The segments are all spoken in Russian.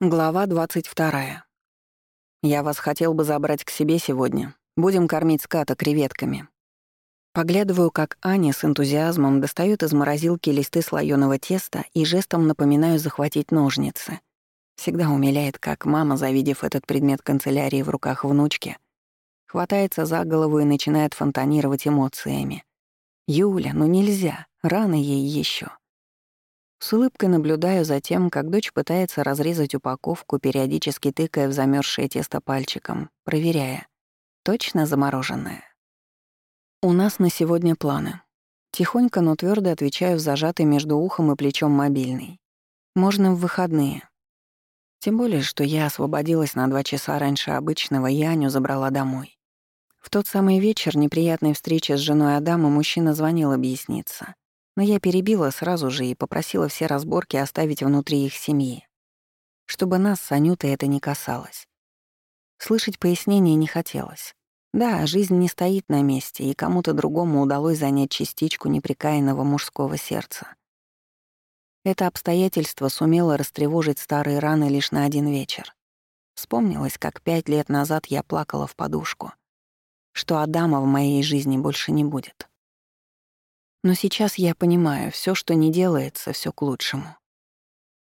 Глава 22. Я вас хотел бы забрать к себе сегодня. Будем кормить ската креветками. Поглядываю, как Аня с энтузиазмом достает из морозилки листы слоёного теста и жестом напоминаю захватить ножницы. Всегда умиляет, как мама, завидев этот предмет канцелярии в руках внучки, хватается за голову и начинает фонтанировать эмоциями. «Юля, ну нельзя, рано ей еще. С улыбкой наблюдаю за тем, как дочь пытается разрезать упаковку, периодически тыкая в замерзшее тесто пальчиком, проверяя. Точно замороженное. У нас на сегодня планы. Тихонько, но твердо отвечаю в зажатый между ухом и плечом мобильный. Можно в выходные. Тем более, что я освободилась на два часа раньше обычного и Аню забрала домой. В тот самый вечер неприятной встречи с женой Адама мужчина звонил объясниться — но я перебила сразу же и попросила все разборки оставить внутри их семьи, чтобы нас с Анютой это не касалось. Слышать пояснения не хотелось. Да, жизнь не стоит на месте, и кому-то другому удалось занять частичку неприкаянного мужского сердца. Это обстоятельство сумело растревожить старые раны лишь на один вечер. Вспомнилось, как пять лет назад я плакала в подушку, что Адама в моей жизни больше не будет. Но сейчас я понимаю, все, что не делается, все к лучшему.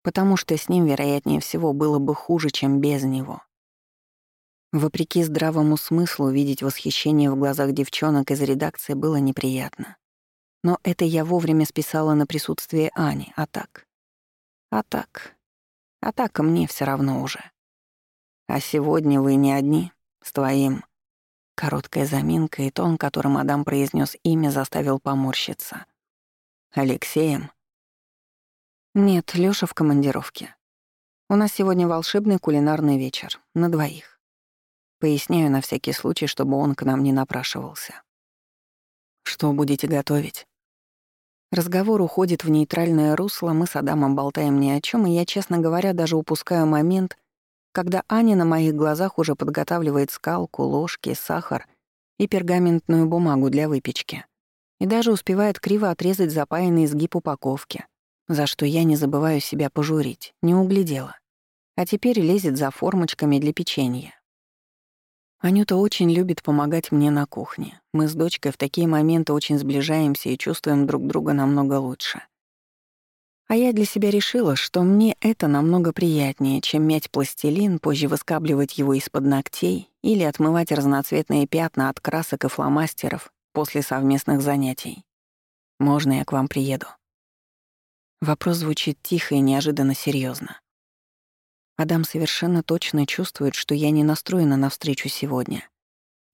Потому что с ним, вероятнее всего, было бы хуже, чем без него. Вопреки здравому смыслу, видеть восхищение в глазах девчонок из редакции было неприятно. Но это я вовремя списала на присутствие Ани, а так... А так... А так мне все равно уже. А сегодня вы не одни с твоим... Короткая заминка и тон, которым Адам произнес имя, заставил поморщиться. «Алексеем?» «Нет, Лёша в командировке. У нас сегодня волшебный кулинарный вечер. На двоих. Поясняю на всякий случай, чтобы он к нам не напрашивался. Что будете готовить?» Разговор уходит в нейтральное русло, мы с Адамом болтаем ни о чем, и я, честно говоря, даже упускаю момент, когда Аня на моих глазах уже подготавливает скалку, ложки, сахар и пергаментную бумагу для выпечки. И даже успевает криво отрезать запаянный изгиб упаковки, за что я не забываю себя пожурить, не углядела. А теперь лезет за формочками для печенья. Анюта очень любит помогать мне на кухне. Мы с дочкой в такие моменты очень сближаемся и чувствуем друг друга намного лучше. А я для себя решила, что мне это намного приятнее, чем мять пластилин, позже выскабливать его из-под ногтей или отмывать разноцветные пятна от красок и фломастеров после совместных занятий. Можно я к вам приеду? Вопрос звучит тихо и неожиданно серьезно. Адам совершенно точно чувствует, что я не настроена на встречу сегодня.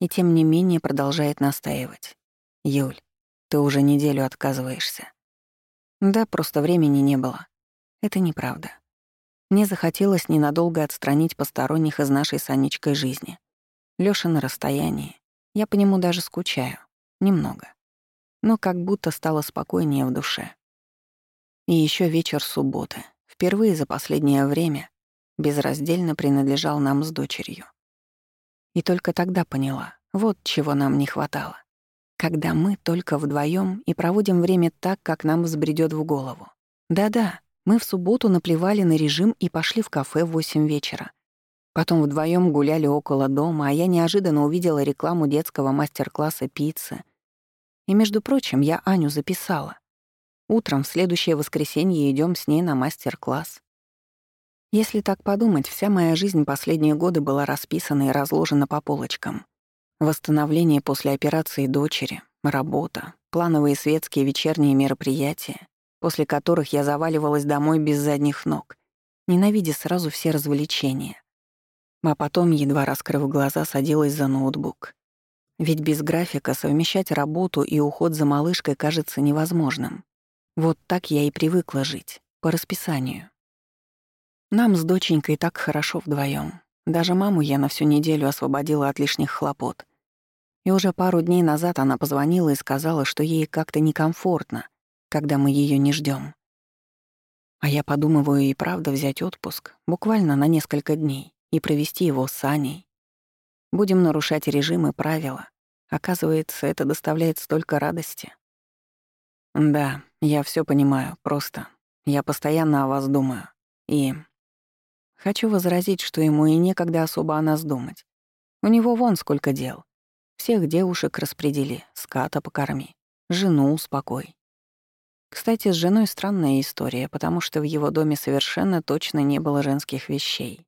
И тем не менее продолжает настаивать. «Юль, ты уже неделю отказываешься. Да, просто времени не было. Это неправда. Мне захотелось ненадолго отстранить посторонних из нашей с Анечкой жизни. Лёша на расстоянии. Я по нему даже скучаю. Немного. Но как будто стало спокойнее в душе. И ещё вечер субботы. Впервые за последнее время безраздельно принадлежал нам с дочерью. И только тогда поняла, вот чего нам не хватало когда мы только вдвоем и проводим время так, как нам взбредёт в голову. Да-да, мы в субботу наплевали на режим и пошли в кафе в 8 вечера. Потом вдвоем гуляли около дома, а я неожиданно увидела рекламу детского мастер-класса пиццы. И, между прочим, я Аню записала. Утром в следующее воскресенье идем с ней на мастер-класс. Если так подумать, вся моя жизнь последние годы была расписана и разложена по полочкам. Восстановление после операции дочери, работа, плановые светские вечерние мероприятия, после которых я заваливалась домой без задних ног, ненавидя сразу все развлечения. А потом, едва раскрыв глаза, садилась за ноутбук. Ведь без графика совмещать работу и уход за малышкой кажется невозможным. Вот так я и привыкла жить, по расписанию. Нам с доченькой так хорошо вдвоем. Даже маму я на всю неделю освободила от лишних хлопот. И уже пару дней назад она позвонила и сказала, что ей как-то некомфортно, когда мы ее не ждем. А я подумываю и правда взять отпуск, буквально на несколько дней, и провести его с Аней. Будем нарушать режим и правила. Оказывается, это доставляет столько радости. Да, я все понимаю, просто. Я постоянно о вас думаю. И... Хочу возразить, что ему и некогда особо о нас думать. У него вон сколько дел. Всех девушек распредели, ската покорми, жену успокой. Кстати, с женой странная история, потому что в его доме совершенно точно не было женских вещей.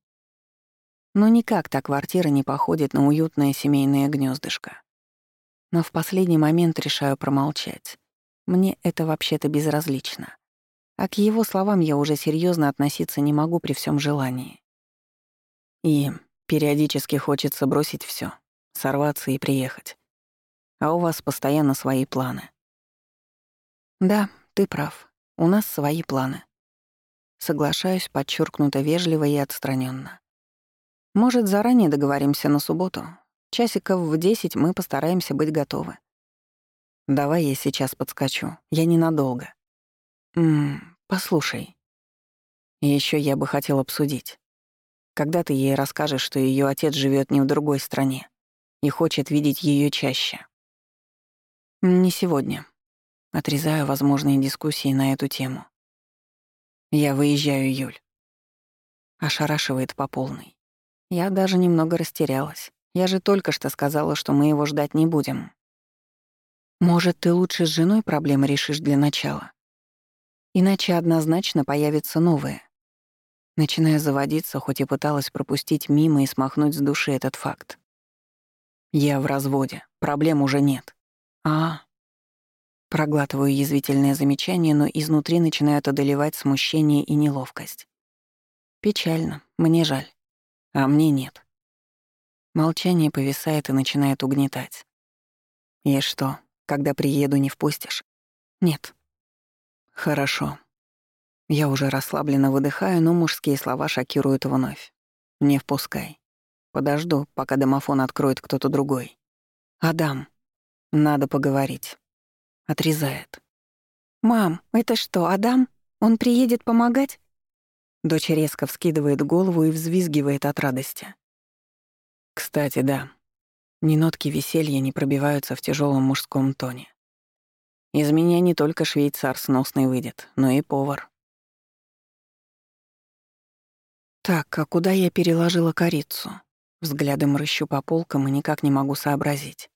Но никак та квартира не походит на уютное семейное гнездышко. Но в последний момент решаю промолчать. Мне это вообще-то безразлично. А к его словам я уже серьезно относиться не могу при всем желании. И периодически хочется бросить все, сорваться и приехать. А у вас постоянно свои планы. Да, ты прав. У нас свои планы. Соглашаюсь подчеркнуто вежливо и отстраненно. Может, заранее договоримся на субботу? Часиков в десять мы постараемся быть готовы. Давай я сейчас подскочу. Я ненадолго. Ммм, послушай. Еще я бы хотел обсудить. Когда ты ей расскажешь, что ее отец живет не в другой стране и хочет видеть ее чаще? Не сегодня. Отрезаю возможные дискуссии на эту тему. Я выезжаю, Юль. Ошарашивает по полной. Я даже немного растерялась. Я же только что сказала, что мы его ждать не будем. Может, ты лучше с женой проблемы решишь для начала? Иначе однозначно появится новое. Начиная заводиться, хоть и пыталась пропустить мимо и смахнуть с души этот факт. Я в разводе, проблем уже нет. А, Проглатываю язвительное замечание, но изнутри начинают одолевать смущение и неловкость. Печально, мне жаль. А мне нет. Молчание повисает и начинает угнетать. И что, когда приеду, не впустишь? Нет. Хорошо. Я уже расслабленно выдыхаю, но мужские слова шокируют вновь. Не впускай. Подожду, пока домофон откроет кто-то другой. Адам, надо поговорить. Отрезает. «Мам, это что, Адам? Он приедет помогать?» Дочь резко вскидывает голову и взвизгивает от радости. Кстати, да. Ни нотки веселья не пробиваются в тяжелом мужском тоне. Из меня не только швейцар сносный выйдет, но и повар. Так, а куда я переложила корицу? Взглядом рыщу по полкам и никак не могу сообразить.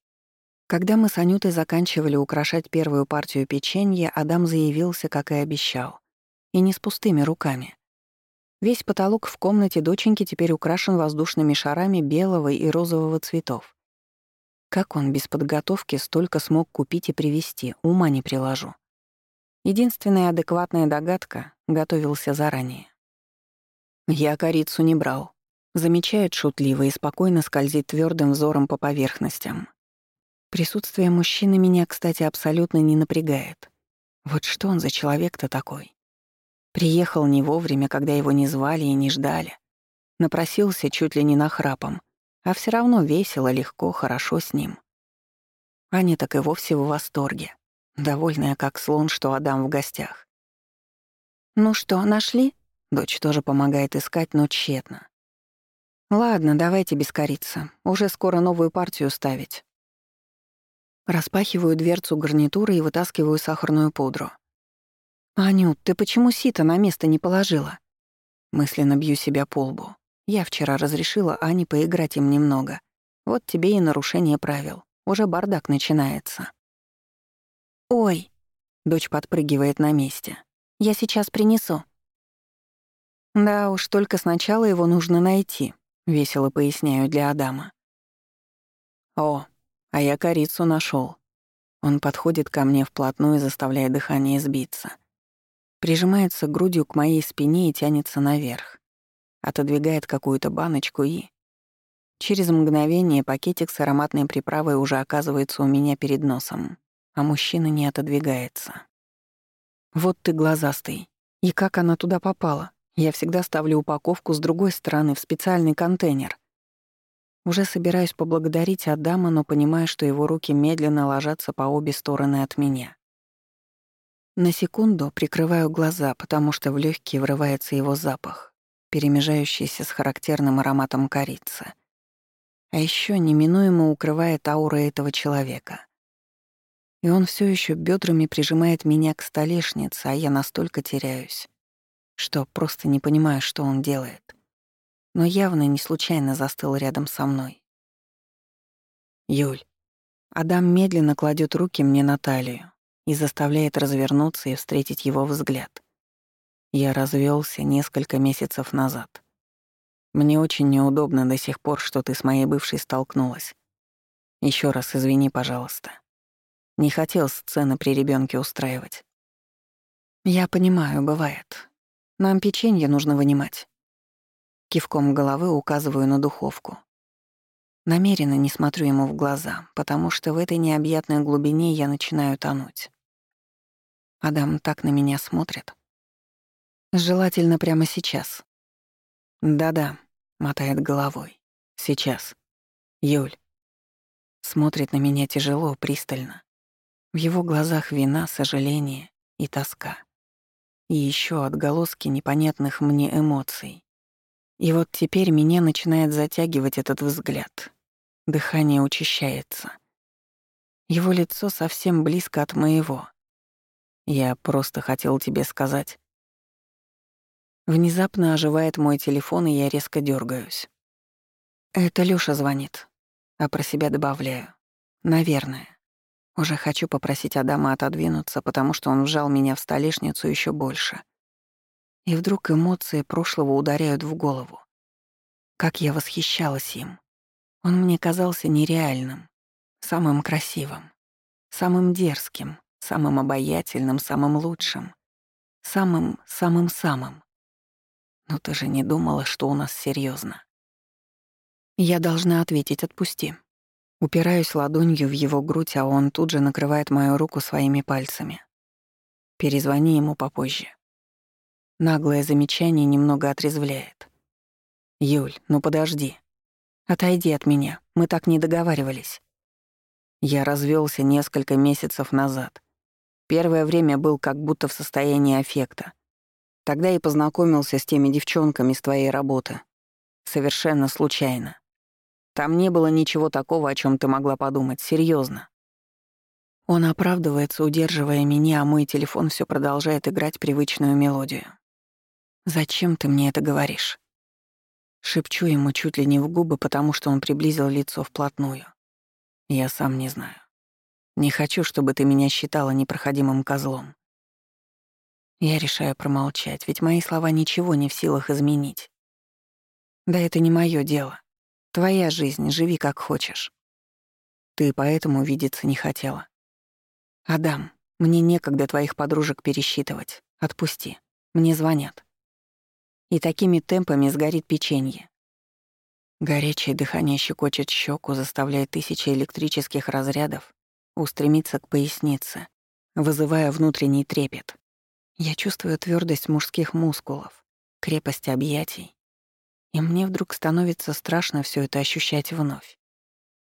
Когда мы с Анютой заканчивали украшать первую партию печенья, Адам заявился, как и обещал. И не с пустыми руками. Весь потолок в комнате доченьки теперь украшен воздушными шарами белого и розового цветов. Как он без подготовки столько смог купить и привезти, ума не приложу. Единственная адекватная догадка — готовился заранее. Я корицу не брал. Замечает шутливо и спокойно скользит твердым взором по поверхностям. Присутствие мужчины меня, кстати, абсолютно не напрягает. Вот что он за человек-то такой? Приехал не вовремя, когда его не звали и не ждали. Напросился чуть ли не нахрапом, а все равно весело, легко, хорошо с ним. Аня так и вовсе в восторге, довольная как слон, что Адам в гостях. «Ну что, нашли?» Дочь тоже помогает искать, но тщетно. «Ладно, давайте без корицы. Уже скоро новую партию ставить». Распахиваю дверцу гарнитуры и вытаскиваю сахарную пудру. «Анют, ты почему сито на место не положила?» Мысленно бью себя по лбу. Я вчера разрешила Ане поиграть им немного. Вот тебе и нарушение правил. Уже бардак начинается. «Ой!» — дочь подпрыгивает на месте. «Я сейчас принесу». «Да уж, только сначала его нужно найти», — весело поясняю для Адама. «О, а я корицу нашел. Он подходит ко мне вплотную, заставляя дыхание сбиться. Прижимается грудью к моей спине и тянется наверх отодвигает какую-то баночку и... Через мгновение пакетик с ароматной приправой уже оказывается у меня перед носом, а мужчина не отодвигается. Вот ты глазастый. И как она туда попала? Я всегда ставлю упаковку с другой стороны в специальный контейнер. Уже собираюсь поблагодарить Адама, но понимаю, что его руки медленно ложатся по обе стороны от меня. На секунду прикрываю глаза, потому что в легкие врывается его запах перемежающийся с характерным ароматом корицы. А еще неминуемо укрывает аура этого человека. И он все еще бедрами прижимает меня к столешнице, а я настолько теряюсь, что просто не понимаю, что он делает. но явно не случайно застыл рядом со мной. «Юль». Адам медленно кладет руки мне на талию и заставляет развернуться и встретить его взгляд. Я развелся несколько месяцев назад. Мне очень неудобно до сих пор, что ты с моей бывшей столкнулась. Еще раз извини, пожалуйста. Не хотел сцены при ребенке устраивать. Я понимаю, бывает. Нам печенье нужно вынимать. Кивком головы указываю на духовку. Намеренно не смотрю ему в глаза, потому что в этой необъятной глубине я начинаю тонуть. Адам так на меня смотрит. Желательно прямо сейчас. Да-да, мотает головой. Сейчас. Юль. Смотрит на меня тяжело, пристально. В его глазах вина, сожаление и тоска. И еще отголоски непонятных мне эмоций. И вот теперь меня начинает затягивать этот взгляд. Дыхание учащается. Его лицо совсем близко от моего. Я просто хотел тебе сказать. Внезапно оживает мой телефон, и я резко дергаюсь. Это Лёша звонит, а про себя добавляю. Наверное. Уже хочу попросить Адама отодвинуться, потому что он вжал меня в столешницу еще больше. И вдруг эмоции прошлого ударяют в голову. Как я восхищалась им. Он мне казался нереальным, самым красивым, самым дерзким, самым обаятельным, самым лучшим, самым-самым-самым. Но ты же не думала, что у нас серьезно. Я должна ответить «отпусти». Упираюсь ладонью в его грудь, а он тут же накрывает мою руку своими пальцами. Перезвони ему попозже. Наглое замечание немного отрезвляет. «Юль, ну подожди. Отойди от меня, мы так не договаривались». Я развелся несколько месяцев назад. Первое время был как будто в состоянии аффекта. Тогда и познакомился с теми девчонками с твоей работы. Совершенно случайно. Там не было ничего такого, о чем ты могла подумать, серьезно. Он оправдывается, удерживая меня, а мой телефон все продолжает играть привычную мелодию. «Зачем ты мне это говоришь?» Шепчу ему чуть ли не в губы, потому что он приблизил лицо вплотную. Я сам не знаю. Не хочу, чтобы ты меня считала непроходимым козлом. Я решаю промолчать, ведь мои слова ничего не в силах изменить. Да это не мое дело. Твоя жизнь, живи как хочешь. Ты поэтому видеться не хотела. Адам, мне некогда твоих подружек пересчитывать. Отпусти. Мне звонят и такими темпами сгорит печенье. Горячее дыхание щекочет щеку, заставляя тысячи электрических разрядов устремиться к пояснице, вызывая внутренний трепет. Я чувствую твердость мужских мускулов, крепость объятий, и мне вдруг становится страшно все это ощущать вновь.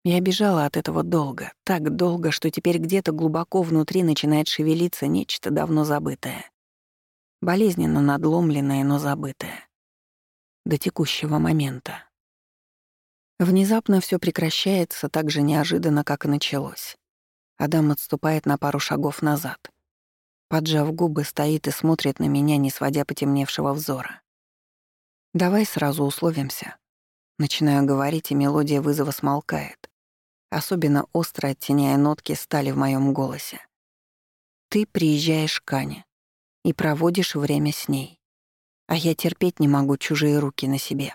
Я бежала от этого долго, так долго, что теперь где-то глубоко внутри начинает шевелиться нечто давно забытое болезненно надломленное, но забытое. До текущего момента. Внезапно все прекращается так же неожиданно, как и началось. Адам отступает на пару шагов назад. Поджав губы, стоит и смотрит на меня, не сводя потемневшего взора. «Давай сразу условимся». Начинаю говорить, и мелодия вызова смолкает, особенно остро оттеняя нотки стали в моем голосе. «Ты приезжаешь к Ане и проводишь время с ней. А я терпеть не могу чужие руки на себе.